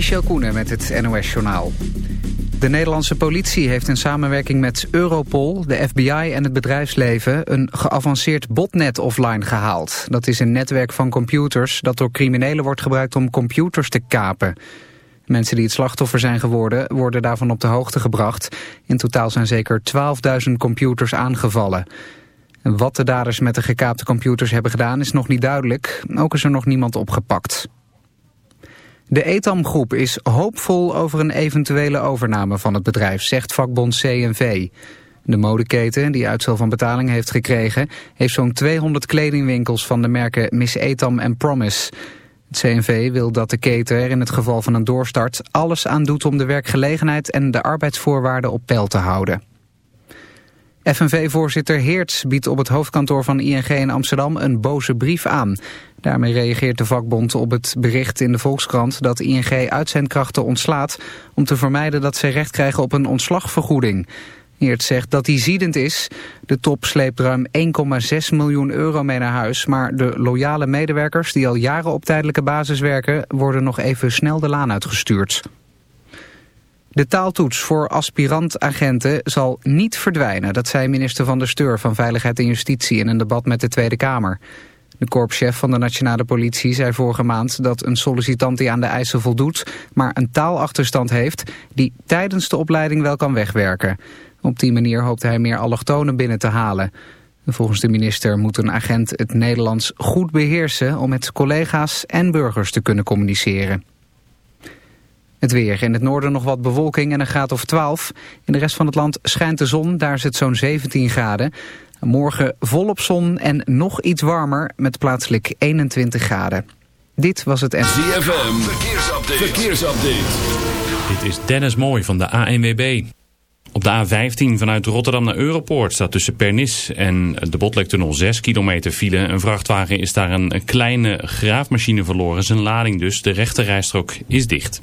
Michel Koenen met het NOS-journaal. De Nederlandse politie heeft in samenwerking met Europol, de FBI en het bedrijfsleven... een geavanceerd botnet offline gehaald. Dat is een netwerk van computers dat door criminelen wordt gebruikt om computers te kapen. Mensen die het slachtoffer zijn geworden worden daarvan op de hoogte gebracht. In totaal zijn zeker 12.000 computers aangevallen. Wat de daders met de gekaapte computers hebben gedaan is nog niet duidelijk. Ook is er nog niemand opgepakt. De Etam-groep is hoopvol over een eventuele overname van het bedrijf, zegt vakbond CNV. De modeketen, die uitstel van betaling heeft gekregen, heeft zo'n 200 kledingwinkels van de merken Miss Etam en Promise. Het CNV wil dat de keten er in het geval van een doorstart alles aan doet om de werkgelegenheid en de arbeidsvoorwaarden op peil te houden. FNV-voorzitter Heerts biedt op het hoofdkantoor van ING in Amsterdam een boze brief aan. Daarmee reageert de vakbond op het bericht in de Volkskrant dat ING uitzendkrachten ontslaat... om te vermijden dat ze recht krijgen op een ontslagvergoeding. Heerts zegt dat hij ziedend is. De top sleept ruim 1,6 miljoen euro mee naar huis... maar de loyale medewerkers die al jaren op tijdelijke basis werken... worden nog even snel de laan uitgestuurd. De taaltoets voor aspirant-agenten zal niet verdwijnen. Dat zei minister Van der Steur van Veiligheid en Justitie in een debat met de Tweede Kamer. De korpschef van de nationale politie zei vorige maand dat een sollicitant die aan de eisen voldoet, maar een taalachterstand heeft die tijdens de opleiding wel kan wegwerken. Op die manier hoopt hij meer allochtonen binnen te halen. Volgens de minister moet een agent het Nederlands goed beheersen om met collega's en burgers te kunnen communiceren. Het weer. In het noorden nog wat bewolking en een graad of 12. In de rest van het land schijnt de zon, daar is het zo'n 17 graden. Morgen volop zon en nog iets warmer met plaatselijk 21 graden. Dit was het... ZFM, verkeersupdate. verkeersupdate. Dit is Dennis Mooij van de ANWB. Op de A15 vanuit Rotterdam naar Europoort staat tussen Pernis en de Botlektunnel 6 kilometer file. Een vrachtwagen is daar een kleine graafmachine verloren. Zijn lading dus. De rechterrijstrook is dicht.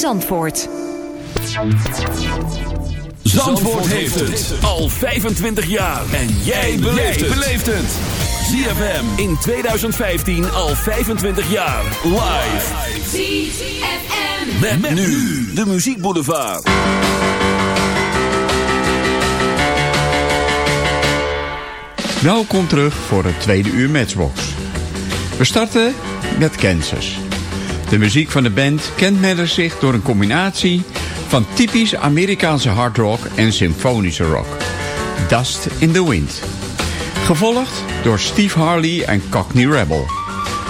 Zandvoort. Zandvoort heeft het al 25 jaar. En jij beleeft het. ZFM in 2015 al 25 jaar. Live. ZFM. Met, met nu de Muziek Boulevard. Welkom terug voor het tweede uur Matchbox. We starten met Kansas. De muziek van de band kenmerkt zich door een combinatie van typisch Amerikaanse hard rock en symfonische rock. Dust in the Wind. Gevolgd door Steve Harley en Cockney Rebel.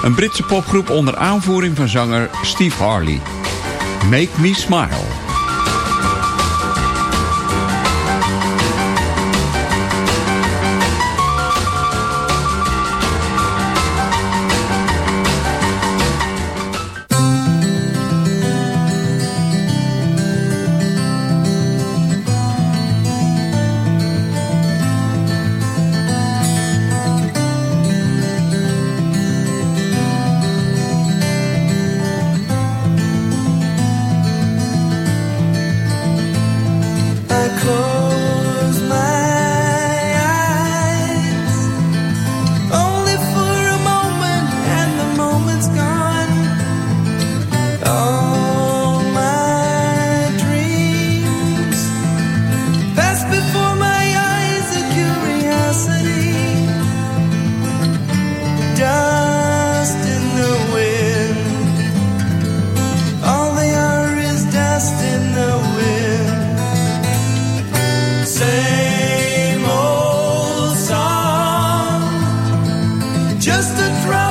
Een Britse popgroep onder aanvoering van zanger Steve Harley. Make Me Smile.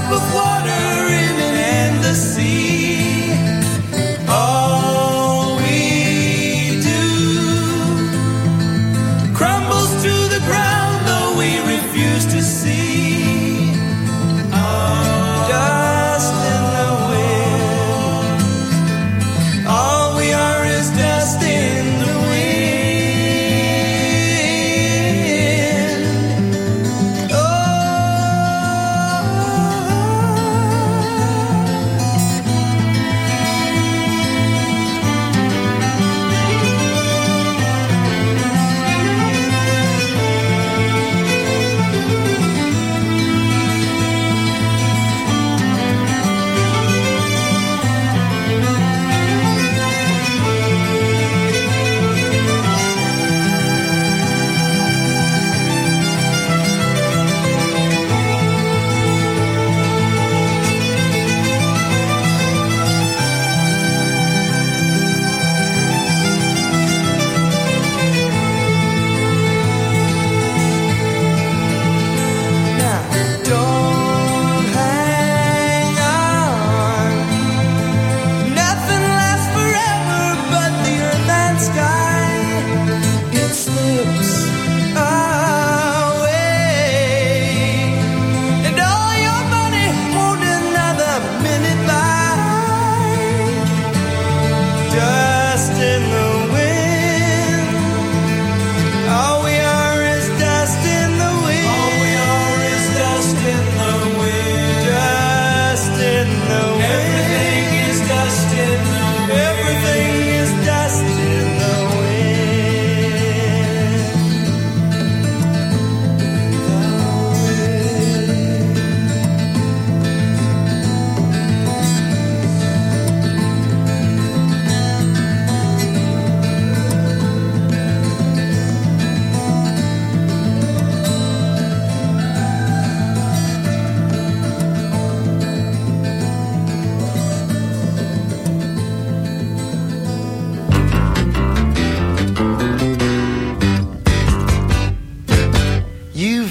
before.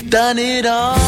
done it all.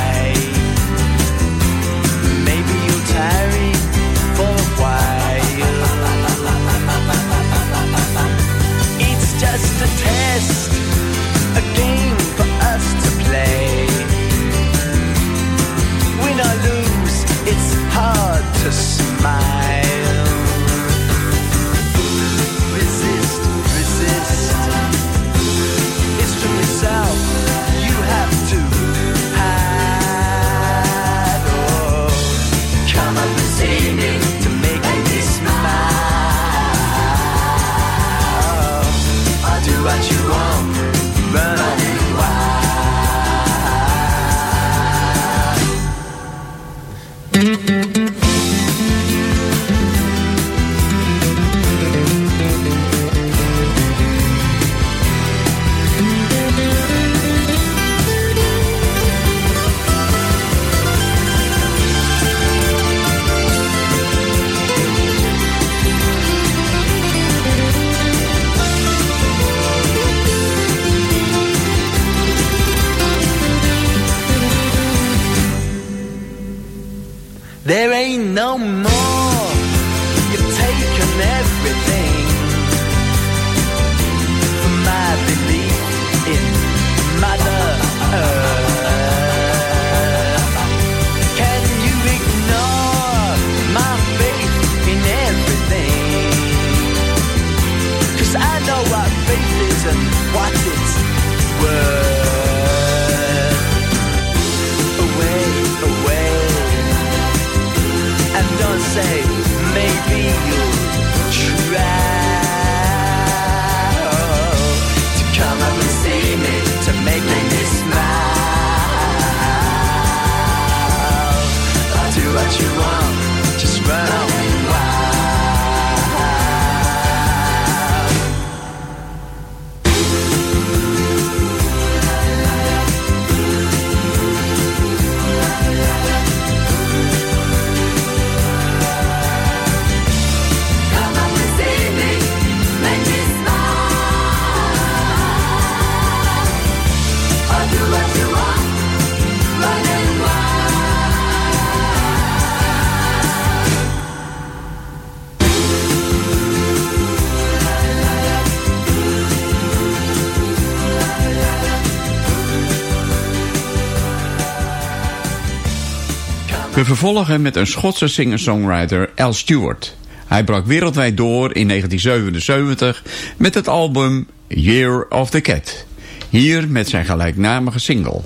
We vervolgen met een Schotse singer-songwriter Al Stewart. Hij brak wereldwijd door in 1977 met het album Year of the Cat. Hier met zijn gelijknamige single.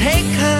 take her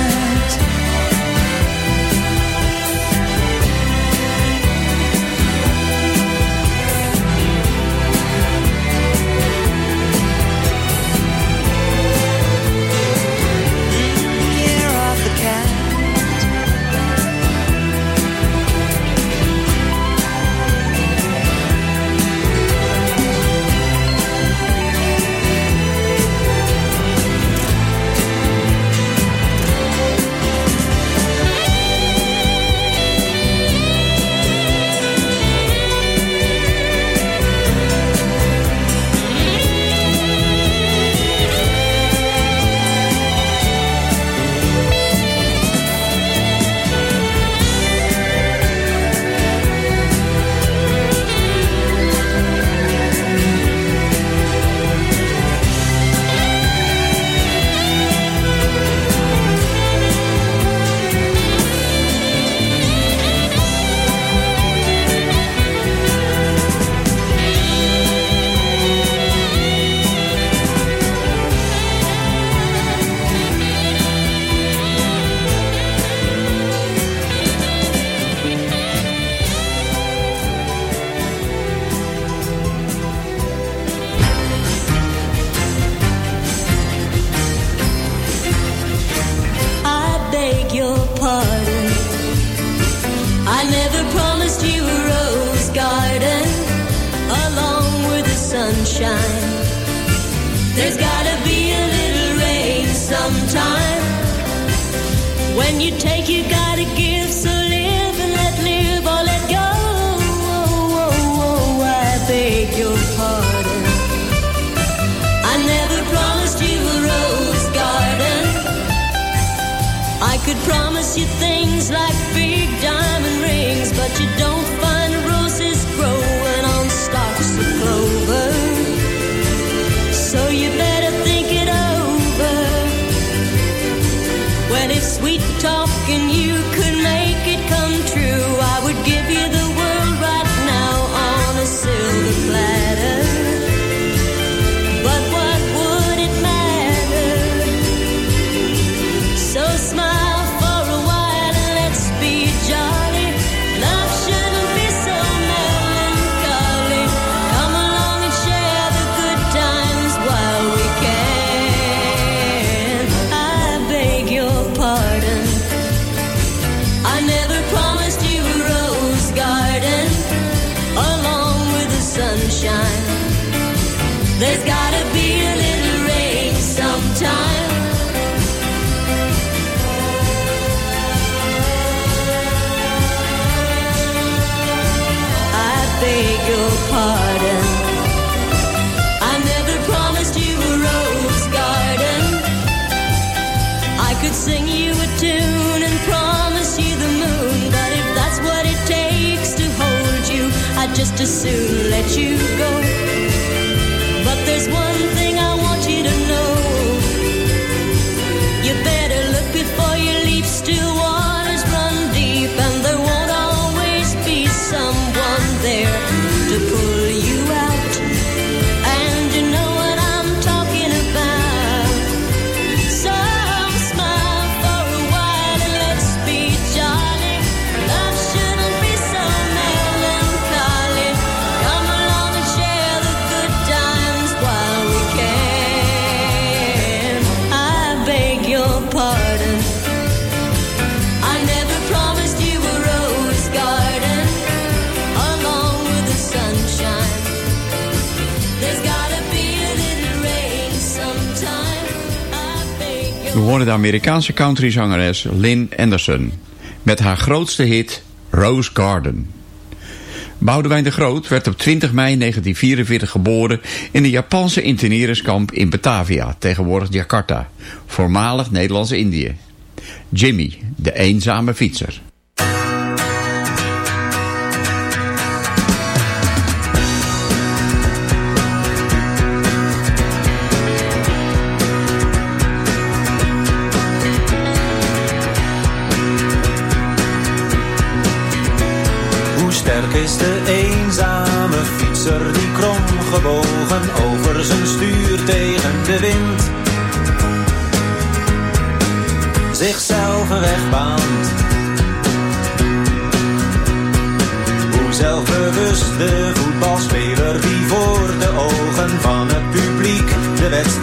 time. There's gotta be a little rain sometime. When you take, you gotta give. soon let you go. hoorde de Amerikaanse countryzangeres Lynn Anderson... met haar grootste hit Rose Garden. Boudewijn de Groot werd op 20 mei 1944 geboren... in de Japanse interneringskamp in Batavia, tegenwoordig Jakarta... voormalig Nederlands Indië. Jimmy, de eenzame fietser.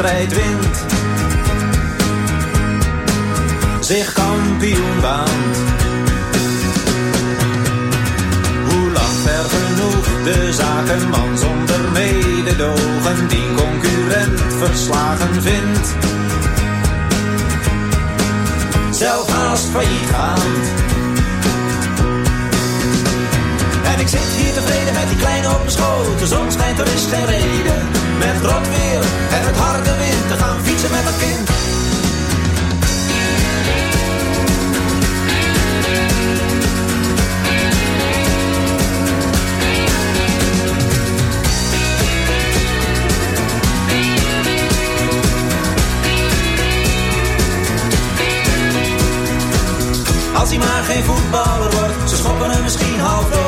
wint. Zich kampioen baant. Hoe lang ver genoeg de zakenman zonder mededogen die concurrent verslagen vindt. Zelf haast failliet gaat tevreden met die kleine op mijn schoot. De zon schijnt, er is geen reden. Met rot weer en het harde wind te gaan fietsen met een kind. Als hij maar geen voetballer wordt, ze schoppen hem misschien half door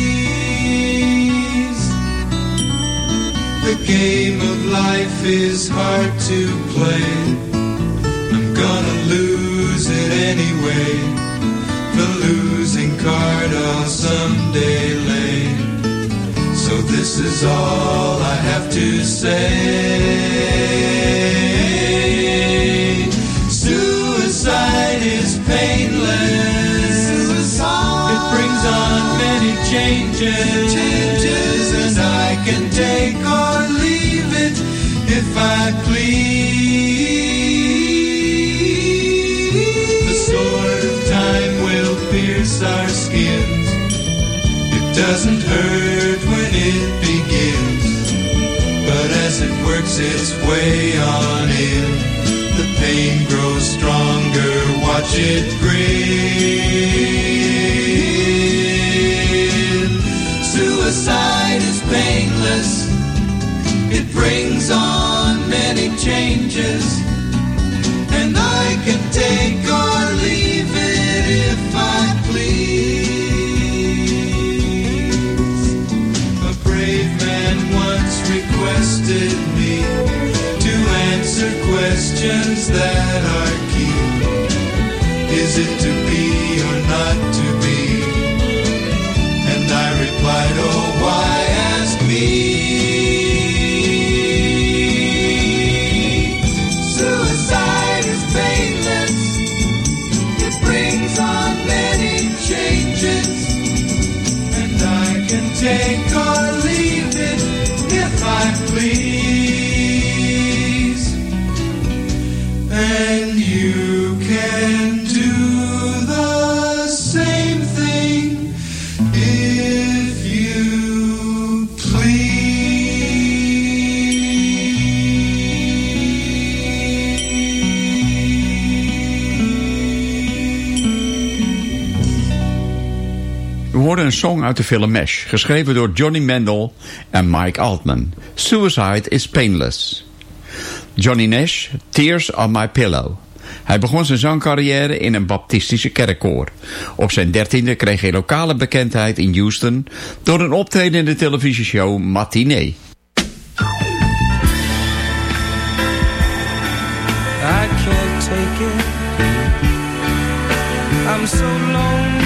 Game of life is hard to play. I'm gonna lose it anyway. The losing card I'll someday lay. So this is all I have to say. Suicide is painless. It brings on many changes. Changes. And I can take it I please. The sword of time will pierce our skins. It doesn't hurt when it begins. But as it works its way on in, the pain grows stronger. Watch it grin. Suicide is painless. It brings on many changes. And I can take or leave it if I please. A brave man once requested me to answer questions that are key. Is it to be or not to be? And I replied, Oh, why ask me? Een song uit de film Mesh, geschreven door Johnny Mendel en Mike Altman. Suicide is Painless. Johnny Nash, Tears on My Pillow. Hij begon zijn zangcarrière in een baptistische kerkkoor. Op zijn dertiende kreeg hij lokale bekendheid in Houston... door een optreden in de televisieshow Matinee. I can't take. I'm so lonely.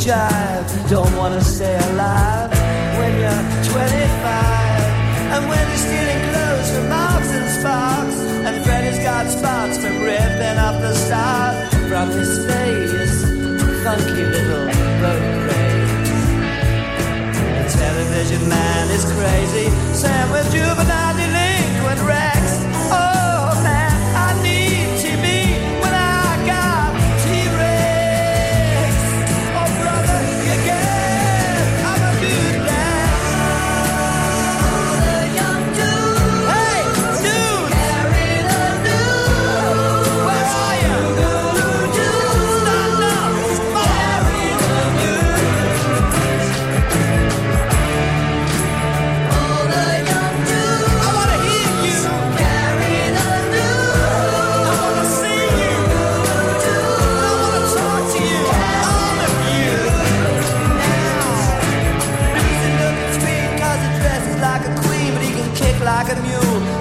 Jive, don't wanna stay alive when you're 25. And when you're stealing clothes from Marks and Sparks. And Freddy's got spots from ripping up the stars from his face. Funky little road rage. The television man is crazy. Sam with juvenile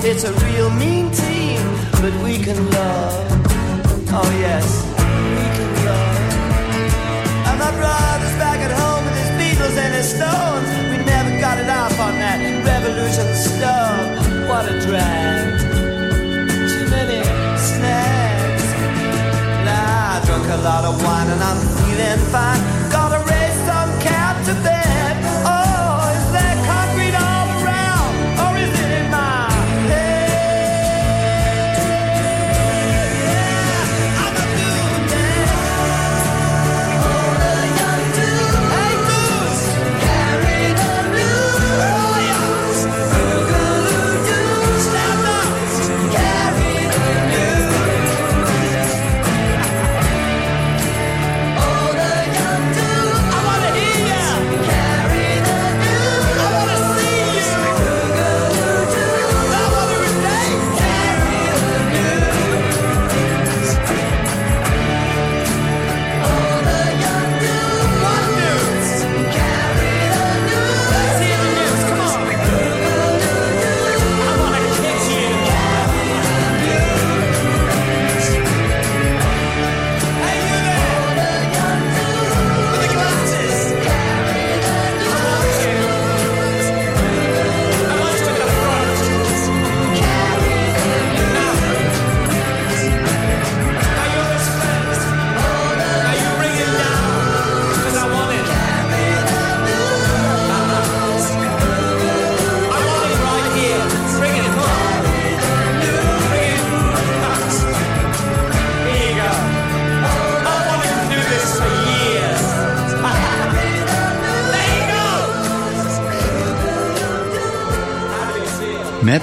It's a real mean team, but we can love. Oh yes, we can love. And my brother's back at home with his Beatles and his Stones. We never got it off on that revolution stuff. What a drag. Too many snacks. Nah, I drunk a lot of wine and I'm feeling fine.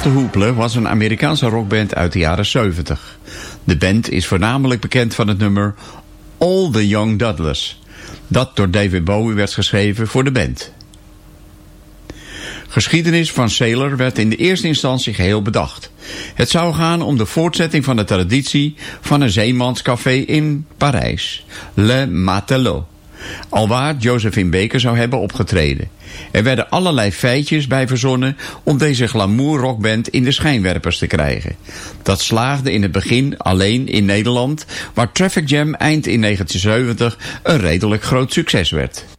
De Hoepelen was een Amerikaanse rockband uit de jaren 70. De band is voornamelijk bekend van het nummer All the Young Douglas, Dat door David Bowie werd geschreven voor de band. Geschiedenis van Sailor werd in de eerste instantie geheel bedacht. Het zou gaan om de voortzetting van de traditie van een zeemanscafé in Parijs, Le Matelot alwaar Josephine Baker zou hebben opgetreden. Er werden allerlei feitjes bij verzonnen om deze glamour rockband in de schijnwerpers te krijgen. Dat slaagde in het begin alleen in Nederland, waar Traffic Jam eind in 1970 een redelijk groot succes werd.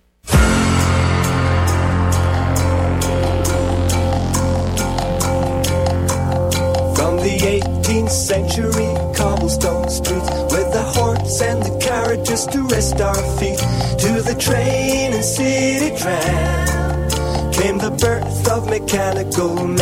kind of gold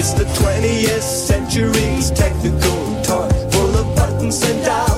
It's the 20th century's technical toy full of buttons and dials.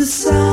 the sun.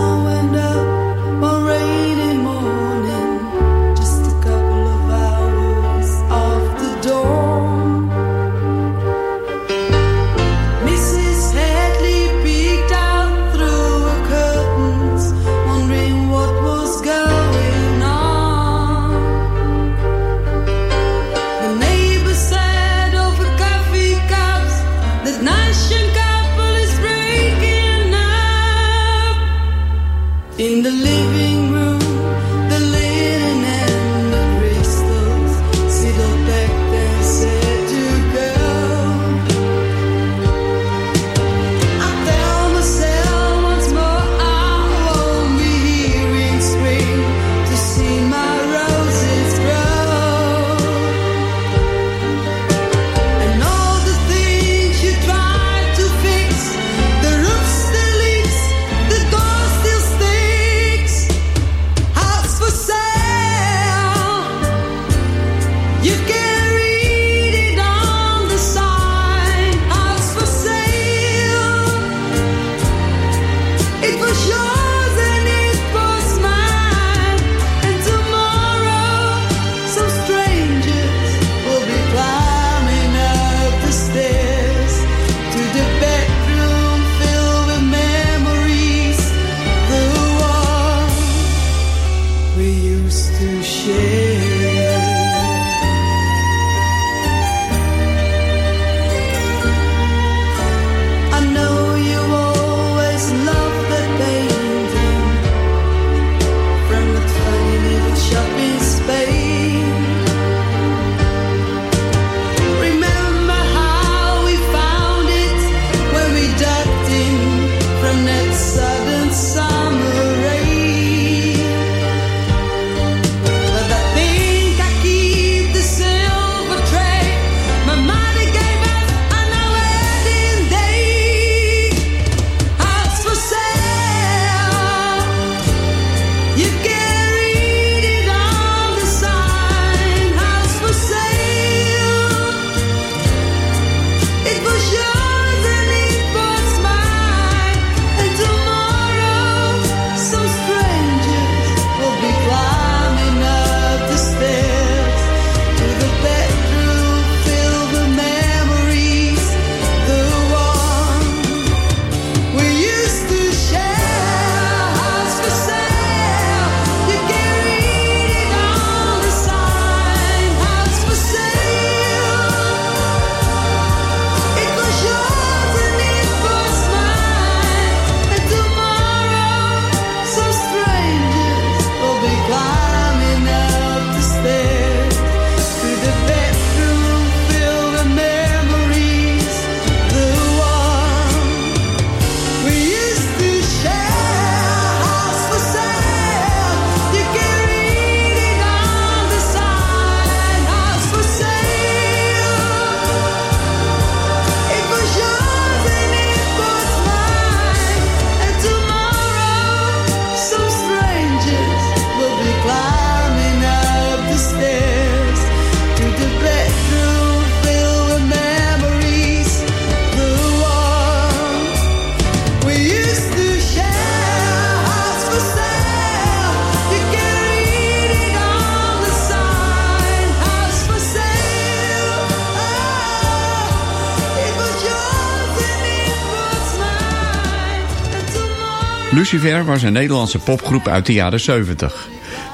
Lucifer was een Nederlandse popgroep uit de jaren 70.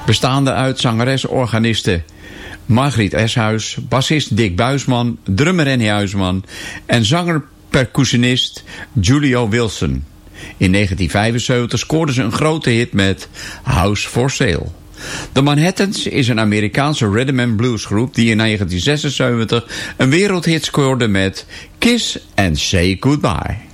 Bestaande uit zangeres-organiste Margriet Eshuis, bassist Dick Buisman, drummer Rennie Huisman en zanger-percussionist Julio Wilson. In 1975 scoorden ze een grote hit met House for Sale. De Manhattans is een Amerikaanse rhythm and blues groep die in 1976 een wereldhit scoorde met Kiss and Say Goodbye.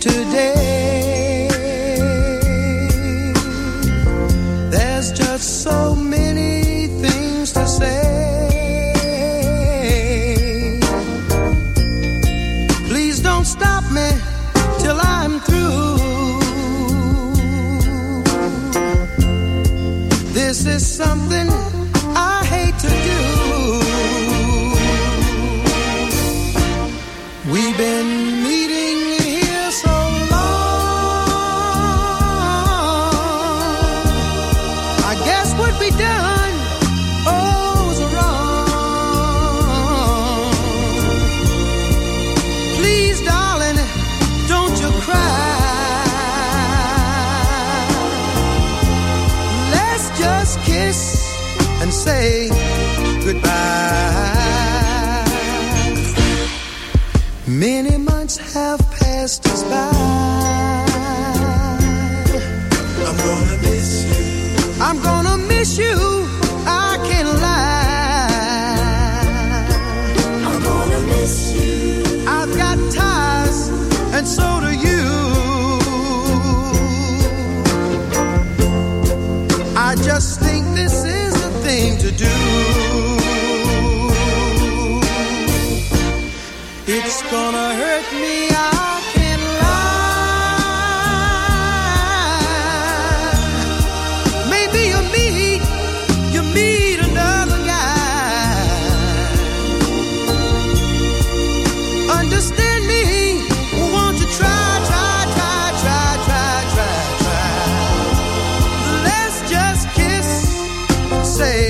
Today. Say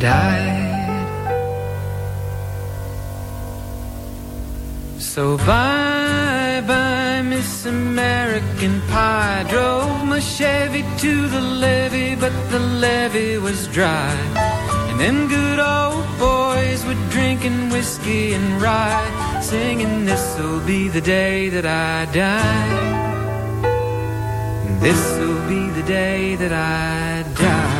died. So bye bye, Miss American Pie. Drove my Chevy to the levee, but the levee was dry. And them good old boys were drinking whiskey and rye, singing, This'll be the day that I die. This'll be the day that I die.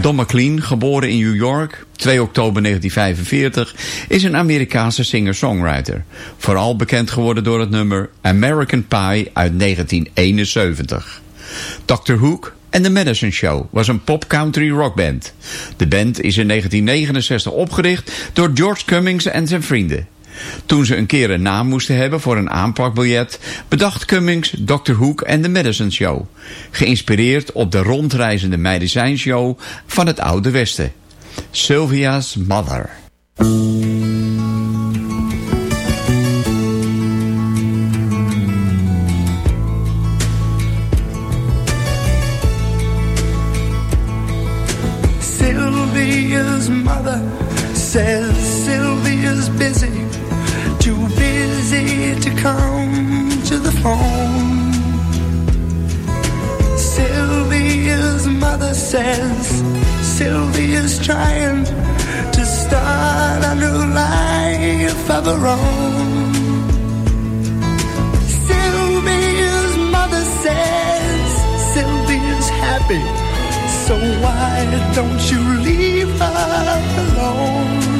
Don McLean, geboren in New York, 2 oktober 1945, is een Amerikaanse singer-songwriter. Vooral bekend geworden door het nummer American Pie uit 1971. Dr. Hook en The Medicine Show was een pop-country rockband. De band is in 1969 opgericht door George Cummings en zijn vrienden. Toen ze een keer een naam moesten hebben voor een aanplakbiljet, bedacht Cummings Dr. Hook en The Medicine Show. Geïnspireerd op de rondreizende medicijnshow van het Oude Westen. Sylvia's Mother. home. Sylvia's mother says Sylvia's trying to start a new life of her own. Sylvia's mother says Sylvia's happy, so why don't you leave her alone?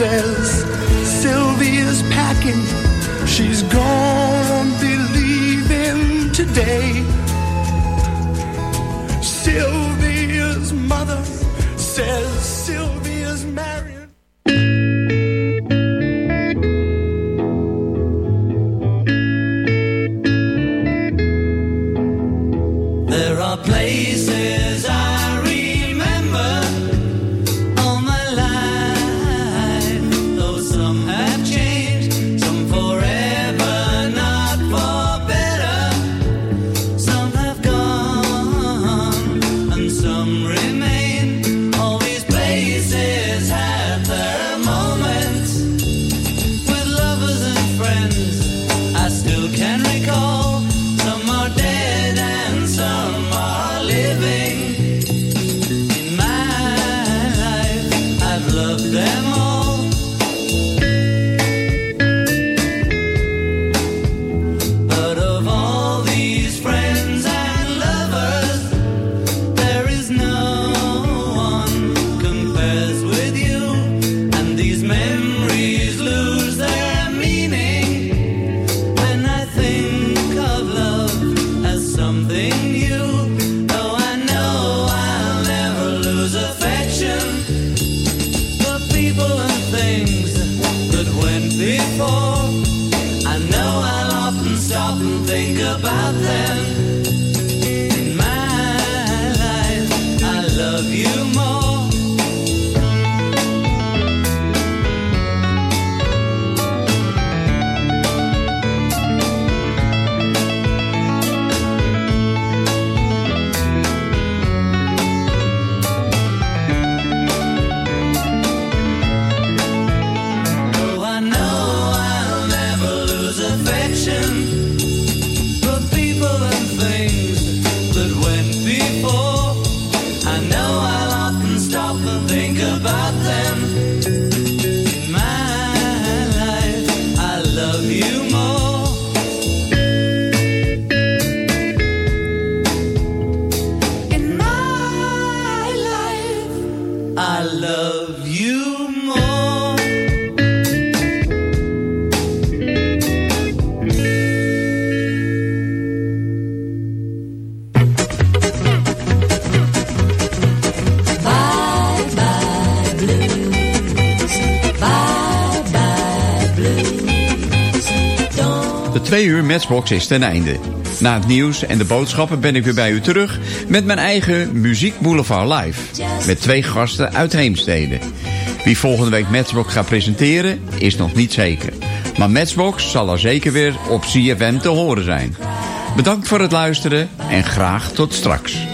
yourself uur Matchbox is ten einde. Na het nieuws en de boodschappen ben ik weer bij u terug met mijn eigen Muziek Boulevard Live. Met twee gasten uit Heemsteden. Wie volgende week Matchbox gaat presenteren is nog niet zeker. Maar Matchbox zal er zeker weer op CFM te horen zijn. Bedankt voor het luisteren en graag tot straks.